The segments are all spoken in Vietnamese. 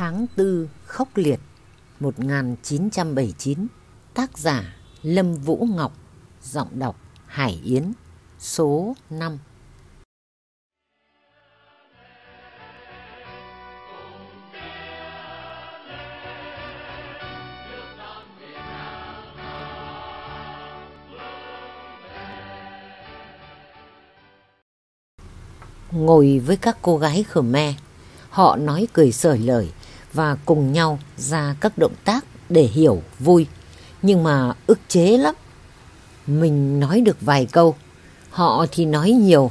Tháng tư khốc liệt 1979 Tác giả Lâm Vũ Ngọc, Giọng đọc Hải Yến, Số 5 Ngồi với các cô gái Khmer, Họ nói cười sởi lời và cùng nhau ra các động tác để hiểu vui. Nhưng mà ức chế lắm. Mình nói được vài câu, họ thì nói nhiều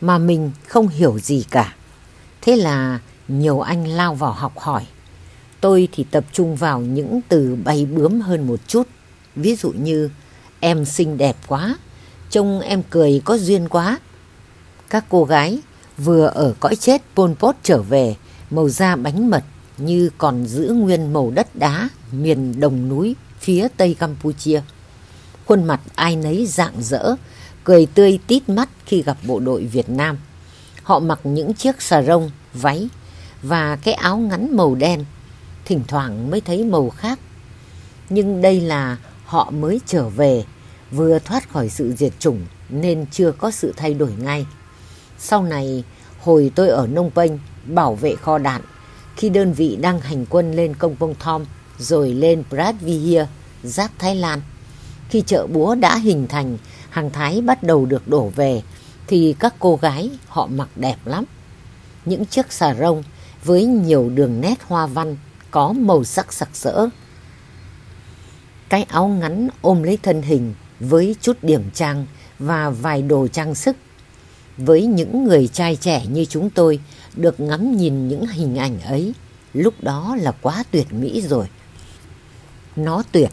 mà mình không hiểu gì cả. Thế là nhiều anh lao vào học hỏi. Tôi thì tập trung vào những từ bay bướm hơn một chút. Ví dụ như em xinh đẹp quá, trông em cười có duyên quá. Các cô gái vừa ở cõi chết Pol Pot trở về, màu da bánh mật như còn giữ nguyên màu đất đá miền đồng núi phía tây Campuchia. Khuôn mặt ai nấy rạng rỡ, cười tươi tít mắt khi gặp bộ đội Việt Nam. Họ mặc những chiếc xà rông, váy và cái áo ngắn màu đen, thỉnh thoảng mới thấy màu khác. Nhưng đây là họ mới trở về, vừa thoát khỏi sự diệt chủng nên chưa có sự thay đổi ngay. Sau này, hồi tôi ở Nông Penh bảo vệ kho đạn, khi đơn vị đang hành quân lên công Bông Thom rồi lên Pradvihir, giáp Thái Lan. Khi chợ búa đã hình thành, hàng Thái bắt đầu được đổ về, thì các cô gái họ mặc đẹp lắm. Những chiếc xà rông với nhiều đường nét hoa văn có màu sắc sặc sỡ. Cái áo ngắn ôm lấy thân hình với chút điểm trang và vài đồ trang sức. Với những người trai trẻ như chúng tôi, được ngắm nhìn những hình ảnh ấy, lúc đó là quá tuyệt mỹ rồi. Nó tuyệt,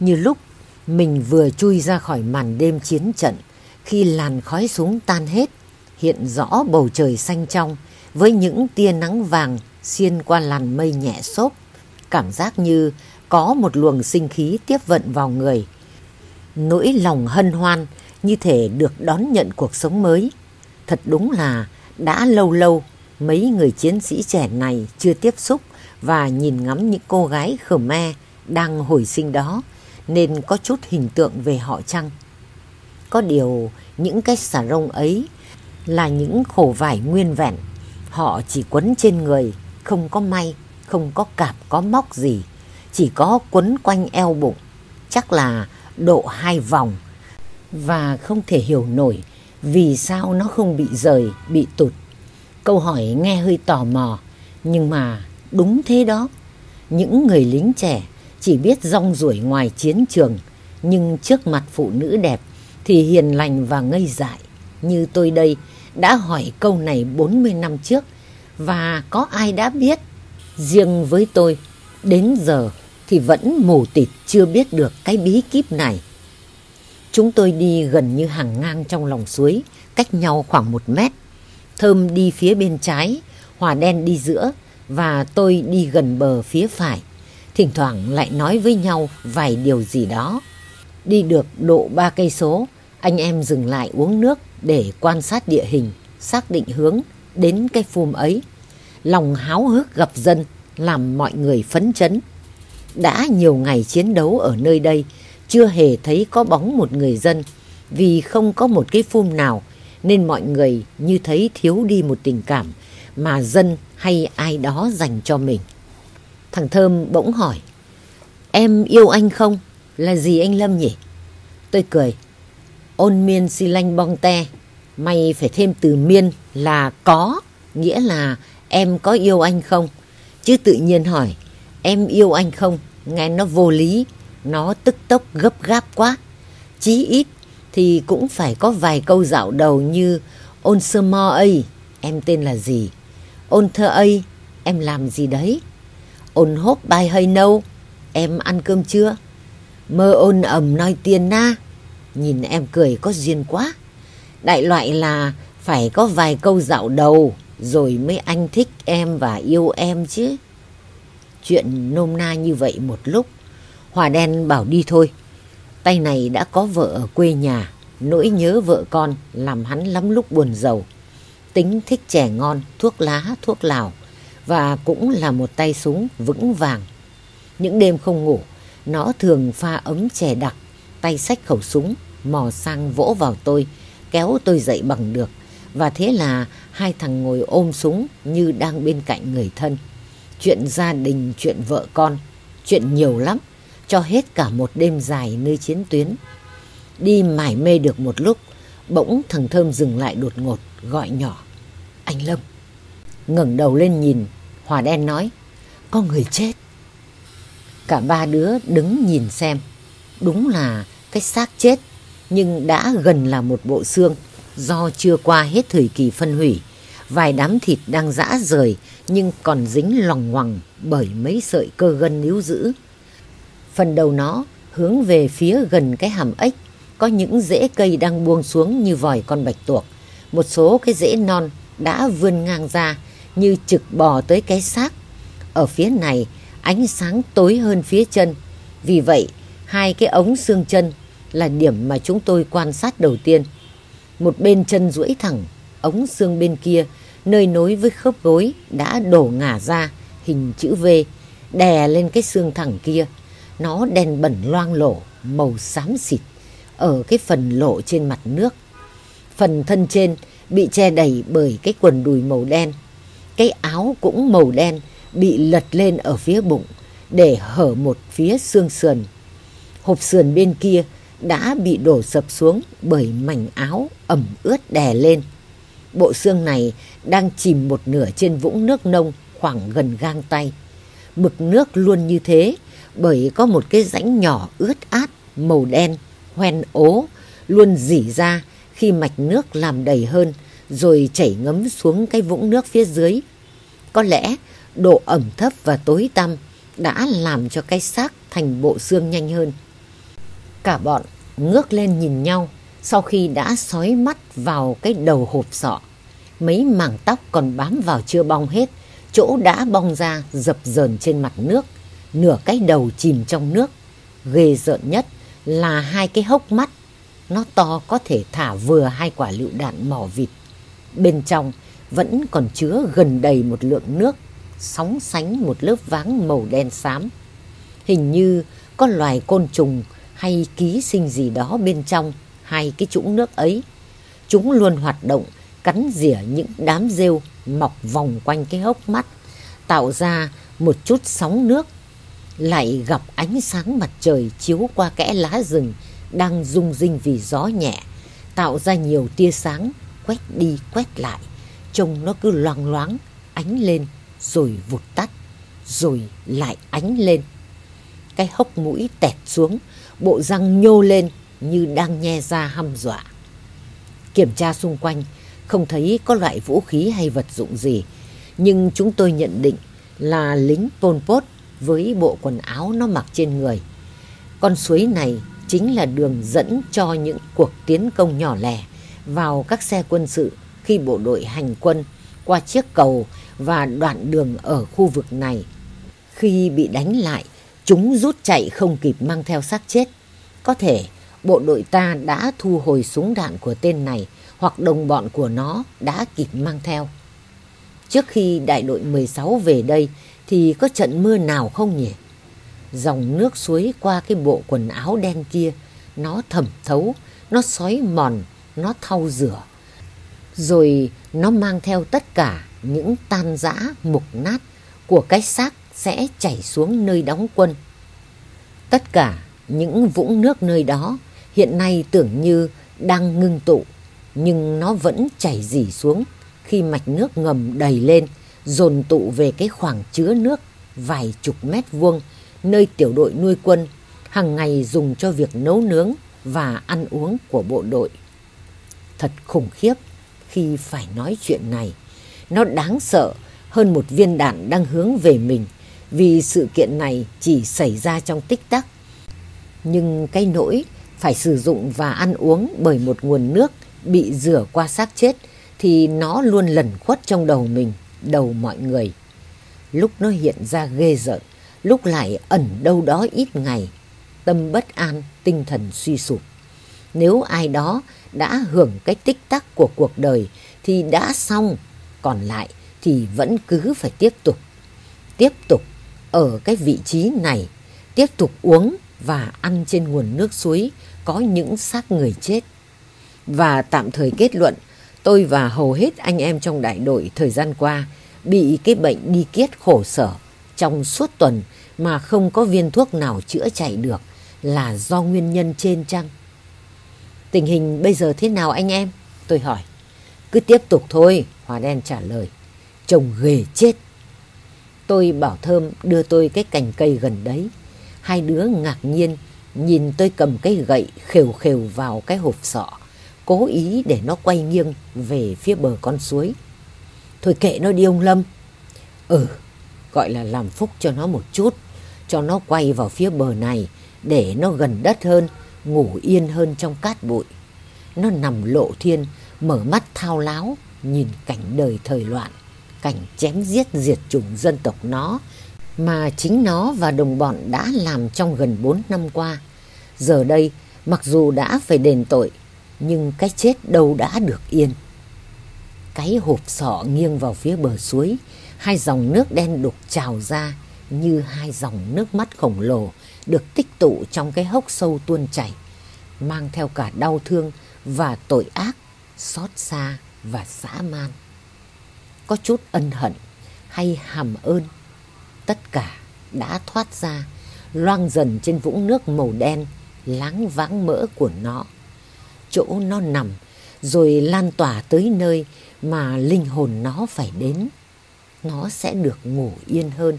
như lúc mình vừa chui ra khỏi màn đêm chiến trận, khi làn khói súng tan hết, hiện rõ bầu trời xanh trong với những tia nắng vàng xuyên qua làn mây nhẹ xốp, cảm giác như có một luồng sinh khí tiếp vận vào người. Nỗi lòng hân hoan như thể được đón nhận cuộc sống mới. Thật đúng là đã lâu lâu mấy người chiến sĩ trẻ này chưa tiếp xúc và nhìn ngắm những cô gái Khmer đang hồi sinh đó nên có chút hình tượng về họ chăng. Có điều những cái xà rông ấy là những khổ vải nguyên vẹn. Họ chỉ quấn trên người, không có may, không có cạp có móc gì. Chỉ có quấn quanh eo bụng, chắc là độ hai vòng. Và không thể hiểu nổi vì sao nó không bị rời, bị tụt Câu hỏi nghe hơi tò mò, nhưng mà đúng thế đó. Những người lính trẻ chỉ biết rong ruổi ngoài chiến trường, nhưng trước mặt phụ nữ đẹp thì hiền lành và ngây dại. Như tôi đây đã hỏi câu này 40 năm trước và có ai đã biết. Riêng với tôi, đến giờ thì vẫn mù tịt chưa biết được cái bí kíp này. Chúng tôi đi gần như hàng ngang trong lòng suối, cách nhau khoảng một mét. Thơm đi phía bên trái, Hòa đen đi giữa và tôi đi gần bờ phía phải. Thỉnh thoảng lại nói với nhau vài điều gì đó. Đi được độ ba cây số, anh em dừng lại uống nước để quan sát địa hình, xác định hướng đến cái phum ấy. Lòng háo hức gặp dân làm mọi người phấn chấn. Đã nhiều ngày chiến đấu ở nơi đây, chưa hề thấy có bóng một người dân vì không có một cái phum nào nên mọi người như thấy thiếu đi một tình cảm mà dân hay ai đó dành cho mình. Thằng Thơm bỗng hỏi, em yêu anh không? Là gì anh Lâm nhỉ? Tôi cười, ôn miên si lanh bong te, mày phải thêm từ miên là có, nghĩa là em có yêu anh không? Chứ tự nhiên hỏi, em yêu anh không? Nghe nó vô lý, nó tức tốc gấp gáp quá. Chí ít thì cũng phải có vài câu dạo đầu như Ôn sơ mo ấy, em tên là gì? Ôn thơ ấy, em làm gì đấy? Ôn hốp bài hơi nâu, em ăn cơm chưa? Mơ ôn ầm nói tiền na, nhìn em cười có duyên quá. Đại loại là phải có vài câu dạo đầu rồi mới anh thích em và yêu em chứ. Chuyện nôm na như vậy một lúc, Hòa đen bảo đi thôi. Tay này đã có vợ ở quê nhà, nỗi nhớ vợ con làm hắn lắm lúc buồn giàu. Tính thích trẻ ngon, thuốc lá, thuốc lào và cũng là một tay súng vững vàng. Những đêm không ngủ, nó thường pha ấm chè đặc, tay xách khẩu súng, mò sang vỗ vào tôi, kéo tôi dậy bằng được. Và thế là hai thằng ngồi ôm súng như đang bên cạnh người thân. Chuyện gia đình, chuyện vợ con, chuyện nhiều lắm, cho hết cả một đêm dài nơi chiến tuyến. Đi mải mê được một lúc, bỗng thằng Thơm dừng lại đột ngột, gọi nhỏ. Anh Lâm. ngẩng đầu lên nhìn, Hòa đen nói, có người chết. Cả ba đứa đứng nhìn xem. Đúng là cái xác chết, nhưng đã gần là một bộ xương do chưa qua hết thời kỳ phân hủy. Vài đám thịt đang rã rời nhưng còn dính lòng ngoằng bởi mấy sợi cơ gân níu giữ. Phần đầu nó hướng về phía gần cái hàm ếch có những rễ cây đang buông xuống như vòi con bạch tuộc. Một số cái rễ non đã vươn ngang ra như trực bò tới cái xác. Ở phía này ánh sáng tối hơn phía chân. Vì vậy hai cái ống xương chân là điểm mà chúng tôi quan sát đầu tiên. Một bên chân duỗi thẳng, ống xương bên kia nơi nối với khớp gối đã đổ ngả ra hình chữ V đè lên cái xương thẳng kia. Nó đen bẩn loang lổ, màu xám xịt ở cái phần lộ trên mặt nước. Phần thân trên bị che đầy bởi cái quần đùi màu đen. Cái áo cũng màu đen bị lật lên ở phía bụng để hở một phía xương sườn. Hộp sườn bên kia đã bị đổ sập xuống bởi mảnh áo ẩm ướt đè lên. Bộ xương này đang chìm một nửa trên vũng nước nông khoảng gần gang tay. Mực nước luôn như thế bởi có một cái rãnh nhỏ ướt át màu đen hoen ố luôn dỉ ra khi mạch nước làm đầy hơn rồi chảy ngấm xuống cái vũng nước phía dưới. Có lẽ độ ẩm thấp và tối tăm đã làm cho cái xác thành bộ xương nhanh hơn. Cả bọn ngước lên nhìn nhau sau khi đã sói mắt vào cái đầu hộp sọ. Mấy mảng tóc còn bám vào chưa bong hết, chỗ đã bong ra dập dờn trên mặt nước, nửa cái đầu chìm trong nước. Ghê rợn nhất là hai cái hốc mắt, nó to có thể thả vừa hai quả lựu đạn mỏ vịt. Bên trong vẫn còn chứa gần đầy một lượng nước, sóng sánh một lớp váng màu đen xám. Hình như có loài côn trùng hay ký sinh gì đó bên trong hai cái chũng nước ấy. Chúng luôn hoạt động, cắn rỉa những đám rêu mọc vòng quanh cái hốc mắt, tạo ra một chút sóng nước. Lại gặp ánh sáng mặt trời chiếu qua kẽ lá rừng đang rung rinh vì gió nhẹ, tạo ra nhiều tia sáng quét đi quét lại. Trông nó cứ loang loáng, ánh lên rồi vụt tắt, rồi lại ánh lên. Cái hốc mũi tẹt xuống, bộ răng nhô lên như đang nhe ra hăm dọa. Kiểm tra xung quanh, không thấy có loại vũ khí hay vật dụng gì, nhưng chúng tôi nhận định là lính Pol Pot với bộ quần áo nó mặc trên người. Con suối này chính là đường dẫn cho những cuộc tiến công nhỏ lẻ vào các xe quân sự khi bộ đội hành quân qua chiếc cầu và đoạn đường ở khu vực này. Khi bị đánh lại, chúng rút chạy không kịp mang theo xác chết. Có thể bộ đội ta đã thu hồi súng đạn của tên này hoặc đồng bọn của nó đã kịp mang theo. Trước khi đại đội 16 về đây thì có trận mưa nào không nhỉ? Dòng nước suối qua cái bộ quần áo đen kia, nó thẩm thấu, nó xói mòn, nó thau rửa. Rồi nó mang theo tất cả những tan rã mục nát của cái xác sẽ chảy xuống nơi đóng quân. Tất cả những vũng nước nơi đó hiện nay tưởng như đang ngưng tụ, nhưng nó vẫn chảy dỉ xuống khi mạch nước ngầm đầy lên, dồn tụ về cái khoảng chứa nước vài chục mét vuông nơi tiểu đội nuôi quân hàng ngày dùng cho việc nấu nướng và ăn uống của bộ đội. Thật khủng khiếp khi phải nói chuyện này. Nó đáng sợ hơn một viên đạn đang hướng về mình vì sự kiện này chỉ xảy ra trong tích tắc. Nhưng cái nỗi phải sử dụng và ăn uống bởi một nguồn nước bị rửa qua xác chết thì nó luôn lẩn khuất trong đầu mình, đầu mọi người. Lúc nó hiện ra ghê rợn, lúc lại ẩn đâu đó ít ngày, tâm bất an, tinh thần suy sụp. Nếu ai đó đã hưởng cái tích tắc của cuộc đời thì đã xong, còn lại thì vẫn cứ phải tiếp tục. Tiếp tục ở cái vị trí này, tiếp tục uống và ăn trên nguồn nước suối có những xác người chết. Và tạm thời kết luận, tôi và hầu hết anh em trong đại đội thời gian qua bị cái bệnh đi kiết khổ sở trong suốt tuần mà không có viên thuốc nào chữa chạy được là do nguyên nhân trên chăng? Tình hình bây giờ thế nào anh em? Tôi hỏi. Cứ tiếp tục thôi, Hòa đen trả lời. Chồng ghê chết. Tôi bảo Thơm đưa tôi cái cành cây gần đấy. Hai đứa ngạc nhiên nhìn tôi cầm cái gậy khều khều vào cái hộp sọ, cố ý để nó quay nghiêng về phía bờ con suối. Thôi kệ nó đi ông Lâm. Ừ, gọi là làm phúc cho nó một chút, cho nó quay vào phía bờ này để nó gần đất hơn, ngủ yên hơn trong cát bụi. Nó nằm lộ thiên, mở mắt thao láo, nhìn cảnh đời thời loạn, cảnh chém giết diệt chủng dân tộc nó mà chính nó và đồng bọn đã làm trong gần 4 năm qua. Giờ đây, mặc dù đã phải đền tội, nhưng cái chết đâu đã được yên. Cái hộp sọ nghiêng vào phía bờ suối, hai dòng nước đen đục trào ra như hai dòng nước mắt khổng lồ được tích tụ trong cái hốc sâu tuôn chảy, mang theo cả đau thương và tội ác, xót xa và dã man. Có chút ân hận hay hàm ơn, tất cả đã thoát ra, loang dần trên vũng nước màu đen, láng váng mỡ của nó. Chỗ nó nằm, rồi lan tỏa tới nơi mà linh hồn nó phải đến. Nó sẽ được ngủ yên hơn.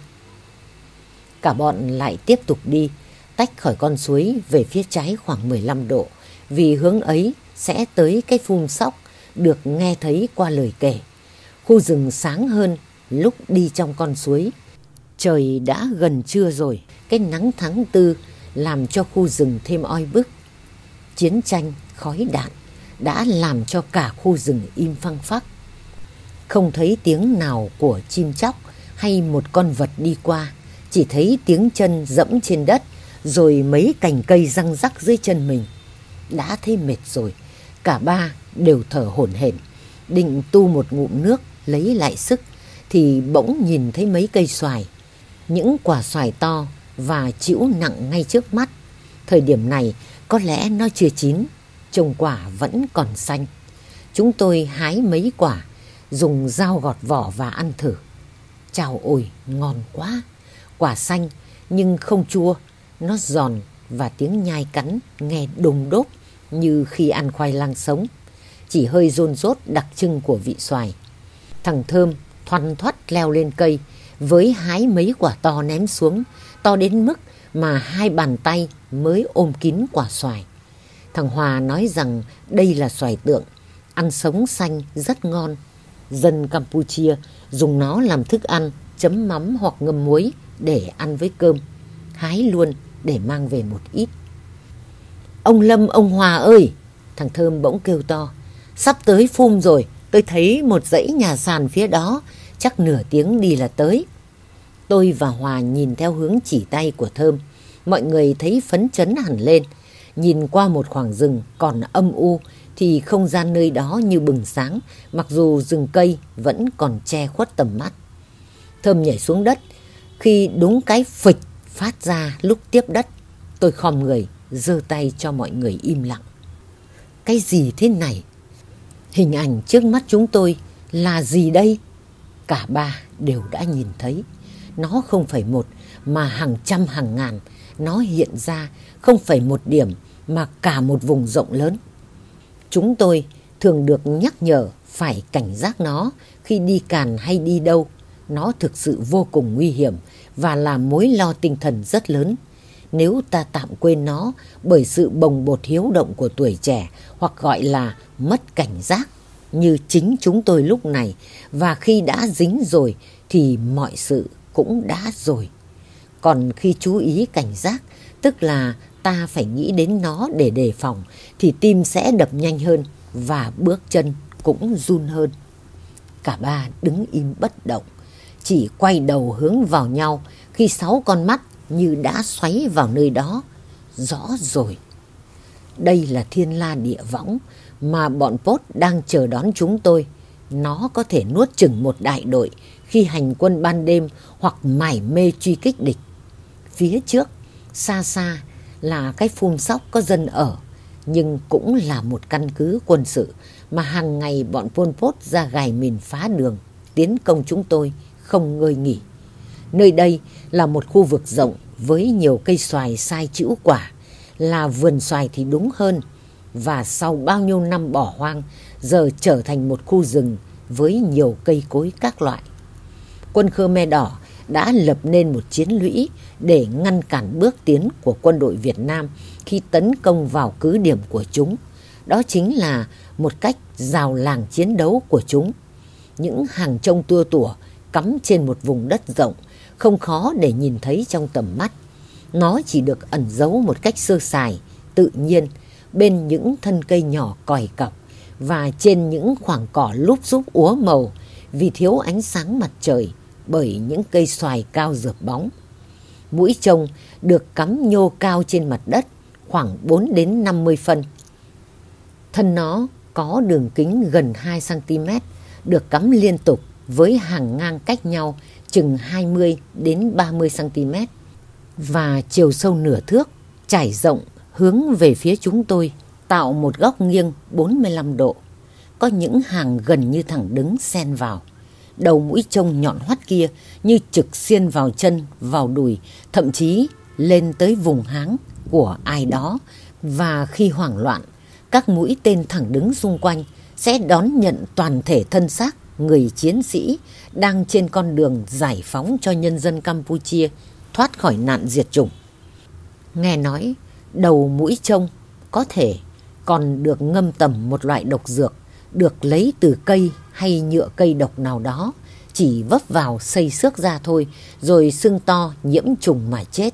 Cả bọn lại tiếp tục đi, tách khỏi con suối về phía trái khoảng 15 độ, vì hướng ấy sẽ tới cái phun sóc được nghe thấy qua lời kể. Khu rừng sáng hơn lúc đi trong con suối. Trời đã gần trưa rồi, cái nắng tháng tư làm cho khu rừng thêm oi bức. Chiến tranh, khói đạn đã làm cho cả khu rừng im phăng phắc. Không thấy tiếng nào của chim chóc hay một con vật đi qua, chỉ thấy tiếng chân dẫm trên đất rồi mấy cành cây răng rắc dưới chân mình. Đã thấy mệt rồi, cả ba đều thở hổn hển, định tu một ngụm nước lấy lại sức thì bỗng nhìn thấy mấy cây xoài, những quả xoài to và chịu nặng ngay trước mắt. Thời điểm này có lẽ nó chưa chín, trồng quả vẫn còn xanh. Chúng tôi hái mấy quả, dùng dao gọt vỏ và ăn thử. Chào ôi, ngon quá! Quả xanh nhưng không chua, nó giòn và tiếng nhai cắn nghe đùng đốt như khi ăn khoai lang sống. Chỉ hơi rôn rốt đặc trưng của vị xoài. Thằng Thơm thoăn thoắt leo lên cây với hái mấy quả to ném xuống, to đến mức mà hai bàn tay mới ôm kín quả xoài. Thằng Hòa nói rằng đây là xoài tượng, ăn sống xanh rất ngon. Dân Campuchia dùng nó làm thức ăn, chấm mắm hoặc ngâm muối để ăn với cơm. Hái luôn để mang về một ít. Ông Lâm, ông Hòa ơi! Thằng Thơm bỗng kêu to. Sắp tới phum rồi, tôi thấy một dãy nhà sàn phía đó, chắc nửa tiếng đi là tới. Tôi và Hòa nhìn theo hướng chỉ tay của Thơm. Mọi người thấy phấn chấn hẳn lên. Nhìn qua một khoảng rừng còn âm u thì không gian nơi đó như bừng sáng, mặc dù rừng cây vẫn còn che khuất tầm mắt. Thơm nhảy xuống đất, khi đúng cái phịch phát ra lúc tiếp đất, tôi khom người, giơ tay cho mọi người im lặng. Cái gì thế này? Hình ảnh trước mắt chúng tôi là gì đây? Cả ba đều đã nhìn thấy. Nó không phải một mà hàng trăm hàng ngàn. Nó hiện ra không phải một điểm mà cả một vùng rộng lớn. Chúng tôi thường được nhắc nhở phải cảnh giác nó khi đi càn hay đi đâu. Nó thực sự vô cùng nguy hiểm và là mối lo tinh thần rất lớn. Nếu ta tạm quên nó bởi sự bồng bột hiếu động của tuổi trẻ hoặc gọi là mất cảnh giác như chính chúng tôi lúc này và khi đã dính rồi thì mọi sự cũng đã rồi. Còn khi chú ý cảnh giác, tức là ta phải nghĩ đến nó để đề phòng thì tim sẽ đập nhanh hơn và bước chân cũng run hơn. Cả ba đứng im bất động, chỉ quay đầu hướng vào nhau khi sáu con mắt như đã xoáy vào nơi đó. Rõ rồi. Đây là thiên la địa võng mà bọn Pốt đang chờ đón chúng tôi. Nó có thể nuốt chừng một đại đội khi hành quân ban đêm hoặc mải mê truy kích địch. Phía trước, xa xa là cái phun sóc có dân ở, nhưng cũng là một căn cứ quân sự mà hàng ngày bọn Pol Pot ra gài mìn phá đường, tiến công chúng tôi không ngơi nghỉ. Nơi đây là một khu vực rộng với nhiều cây xoài sai chữ quả, là vườn xoài thì đúng hơn. Và sau bao nhiêu năm bỏ hoang, giờ trở thành một khu rừng với nhiều cây cối các loại. Quân Khmer Đỏ đã lập nên một chiến lũy để ngăn cản bước tiến của quân đội Việt Nam khi tấn công vào cứ điểm của chúng. Đó chính là một cách rào làng chiến đấu của chúng. Những hàng trông tua tủa cắm trên một vùng đất rộng, không khó để nhìn thấy trong tầm mắt. Nó chỉ được ẩn giấu một cách sơ sài, tự nhiên, bên những thân cây nhỏ còi cọc và trên những khoảng cỏ lúp xúp úa màu vì thiếu ánh sáng mặt trời bởi những cây xoài cao rượp bóng. Mũi trông được cắm nhô cao trên mặt đất khoảng 4 đến 50 phân. Thân nó có đường kính gần 2 cm, được cắm liên tục với hàng ngang cách nhau chừng 20 đến 30 cm và chiều sâu nửa thước, trải rộng hướng về phía chúng tôi, tạo một góc nghiêng 45 độ. Có những hàng gần như thẳng đứng xen vào. Đầu mũi trông nhọn hoắt kia như trực xiên vào chân, vào đùi, thậm chí lên tới vùng háng của ai đó. Và khi hoảng loạn, các mũi tên thẳng đứng xung quanh sẽ đón nhận toàn thể thân xác người chiến sĩ đang trên con đường giải phóng cho nhân dân Campuchia thoát khỏi nạn diệt chủng. Nghe nói đầu mũi trông có thể còn được ngâm tẩm một loại độc dược được lấy từ cây hay nhựa cây độc nào đó chỉ vấp vào xây xước ra thôi rồi sưng to nhiễm trùng mà chết.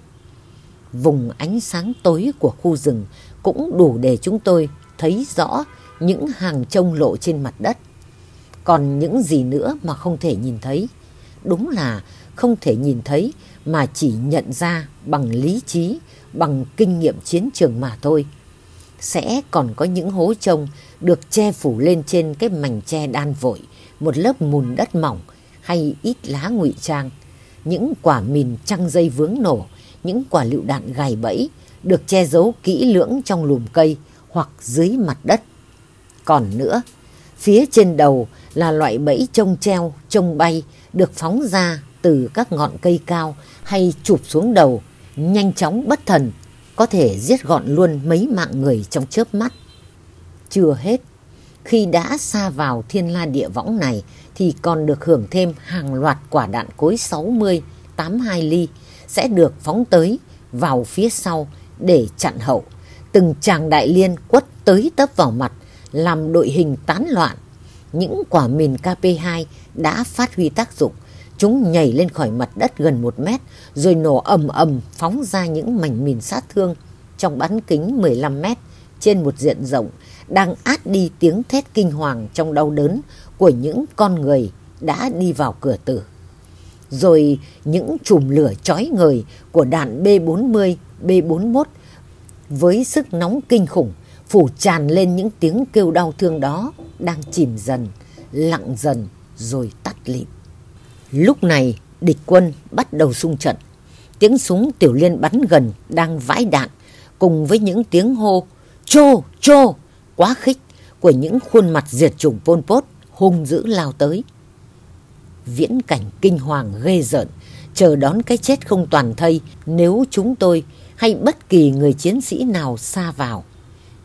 Vùng ánh sáng tối của khu rừng cũng đủ để chúng tôi thấy rõ những hàng trông lộ trên mặt đất. Còn những gì nữa mà không thể nhìn thấy? Đúng là không thể nhìn thấy mà chỉ nhận ra bằng lý trí, bằng kinh nghiệm chiến trường mà thôi. Sẽ còn có những hố trông được che phủ lên trên cái mảnh tre đan vội, một lớp mùn đất mỏng hay ít lá ngụy trang. Những quả mìn trăng dây vướng nổ, những quả lựu đạn gài bẫy được che giấu kỹ lưỡng trong lùm cây hoặc dưới mặt đất. Còn nữa, phía trên đầu là loại bẫy trông treo, trông bay được phóng ra từ các ngọn cây cao hay chụp xuống đầu, nhanh chóng bất thần, có thể giết gọn luôn mấy mạng người trong chớp mắt. Chưa hết, khi đã xa vào thiên la địa võng này thì còn được hưởng thêm hàng loạt quả đạn cối 60, 82 ly sẽ được phóng tới vào phía sau để chặn hậu. Từng chàng đại liên quất tới tấp vào mặt, làm đội hình tán loạn. Những quả mìn KP2 đã phát huy tác dụng, Chúng nhảy lên khỏi mặt đất gần một mét rồi nổ ầm ầm phóng ra những mảnh mìn sát thương trong bán kính 15 mét trên một diện rộng đang át đi tiếng thét kinh hoàng trong đau đớn của những con người đã đi vào cửa tử. Rồi những chùm lửa chói ngời của đạn B-40, B-41 với sức nóng kinh khủng phủ tràn lên những tiếng kêu đau thương đó đang chìm dần, lặng dần rồi tắt lịm. Lúc này địch quân bắt đầu xung trận. Tiếng súng tiểu liên bắn gần đang vãi đạn cùng với những tiếng hô chô chô quá khích của những khuôn mặt diệt chủng Pol Pot hung dữ lao tới. Viễn cảnh kinh hoàng ghê rợn chờ đón cái chết không toàn thây nếu chúng tôi hay bất kỳ người chiến sĩ nào xa vào.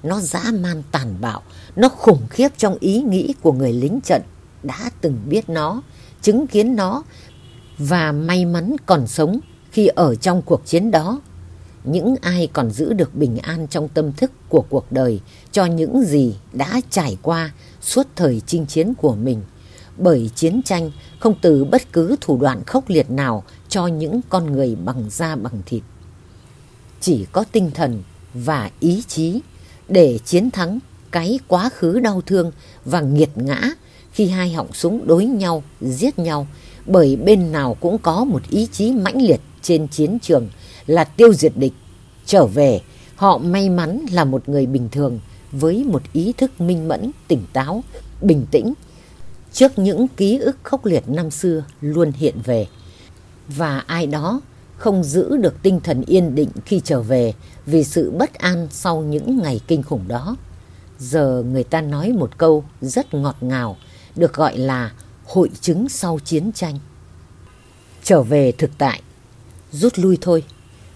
Nó dã man tàn bạo, nó khủng khiếp trong ý nghĩ của người lính trận đã từng biết nó chứng kiến nó và may mắn còn sống khi ở trong cuộc chiến đó. Những ai còn giữ được bình an trong tâm thức của cuộc đời cho những gì đã trải qua suốt thời chinh chiến của mình. Bởi chiến tranh không từ bất cứ thủ đoạn khốc liệt nào cho những con người bằng da bằng thịt. Chỉ có tinh thần và ý chí để chiến thắng cái quá khứ đau thương và nghiệt ngã khi hai họng súng đối nhau, giết nhau, bởi bên nào cũng có một ý chí mãnh liệt trên chiến trường là tiêu diệt địch. Trở về, họ may mắn là một người bình thường với một ý thức minh mẫn, tỉnh táo, bình tĩnh. trước những ký ức khốc liệt năm xưa luôn hiện về. Và ai đó không giữ được tinh thần yên định khi trở về vì sự bất an sau những ngày kinh khủng đó. Giờ người ta nói một câu rất ngọt ngào, được gọi là hội chứng sau chiến tranh. Trở về thực tại, rút lui thôi.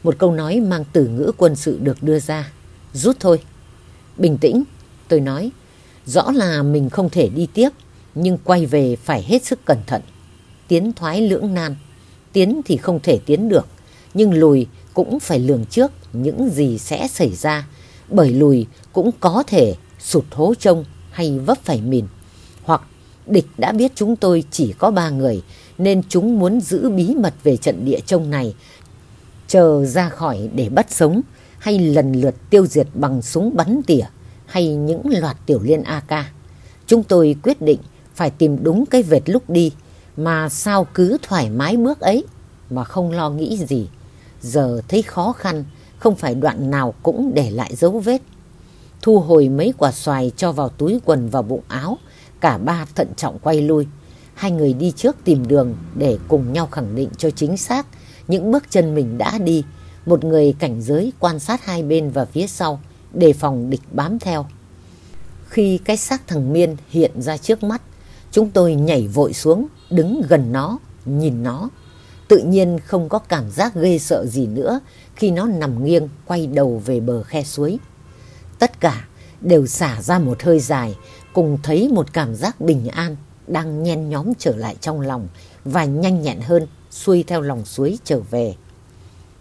Một câu nói mang từ ngữ quân sự được đưa ra. Rút thôi. Bình tĩnh, tôi nói. Rõ là mình không thể đi tiếp, nhưng quay về phải hết sức cẩn thận. Tiến thoái lưỡng nan. Tiến thì không thể tiến được, nhưng lùi cũng phải lường trước những gì sẽ xảy ra. Bởi lùi cũng có thể sụt hố trông hay vấp phải mìn. Địch đã biết chúng tôi chỉ có ba người nên chúng muốn giữ bí mật về trận địa trông này chờ ra khỏi để bắt sống hay lần lượt tiêu diệt bằng súng bắn tỉa hay những loạt tiểu liên AK. Chúng tôi quyết định phải tìm đúng cái vệt lúc đi mà sao cứ thoải mái bước ấy mà không lo nghĩ gì. Giờ thấy khó khăn, không phải đoạn nào cũng để lại dấu vết. Thu hồi mấy quả xoài cho vào túi quần và bụng áo, cả ba thận trọng quay lui. Hai người đi trước tìm đường để cùng nhau khẳng định cho chính xác những bước chân mình đã đi. Một người cảnh giới quan sát hai bên và phía sau, đề phòng địch bám theo. Khi cái xác thằng Miên hiện ra trước mắt, chúng tôi nhảy vội xuống, đứng gần nó, nhìn nó. Tự nhiên không có cảm giác ghê sợ gì nữa khi nó nằm nghiêng quay đầu về bờ khe suối. Tất cả đều xả ra một hơi dài, cùng thấy một cảm giác bình an đang nhen nhóm trở lại trong lòng và nhanh nhẹn hơn xuôi theo lòng suối trở về.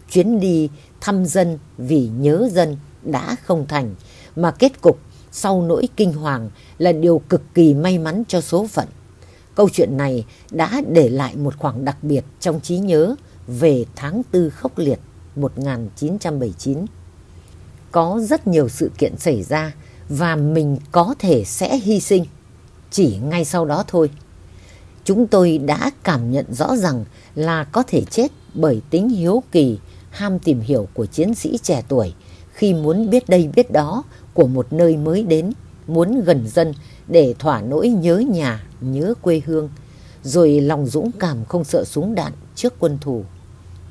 Chuyến đi thăm dân vì nhớ dân đã không thành, mà kết cục sau nỗi kinh hoàng là điều cực kỳ may mắn cho số phận. Câu chuyện này đã để lại một khoảng đặc biệt trong trí nhớ về tháng tư khốc liệt 1979. Có rất nhiều sự kiện xảy ra và mình có thể sẽ hy sinh. Chỉ ngay sau đó thôi. Chúng tôi đã cảm nhận rõ rằng là có thể chết bởi tính hiếu kỳ, ham tìm hiểu của chiến sĩ trẻ tuổi khi muốn biết đây biết đó của một nơi mới đến, muốn gần dân để thỏa nỗi nhớ nhà, nhớ quê hương, rồi lòng dũng cảm không sợ súng đạn trước quân thù.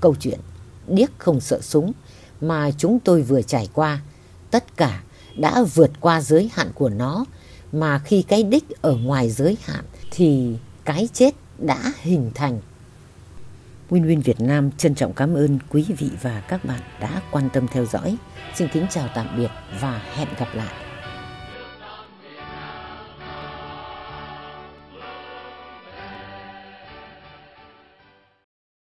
Câu chuyện điếc không sợ súng mà chúng tôi vừa trải qua, tất cả đã vượt qua giới hạn của nó, mà khi cái đích ở ngoài giới hạn thì cái chết đã hình thành. Win Win Việt Nam trân trọng cảm ơn quý vị và các bạn đã quan tâm theo dõi. Xin kính chào tạm biệt và hẹn gặp lại.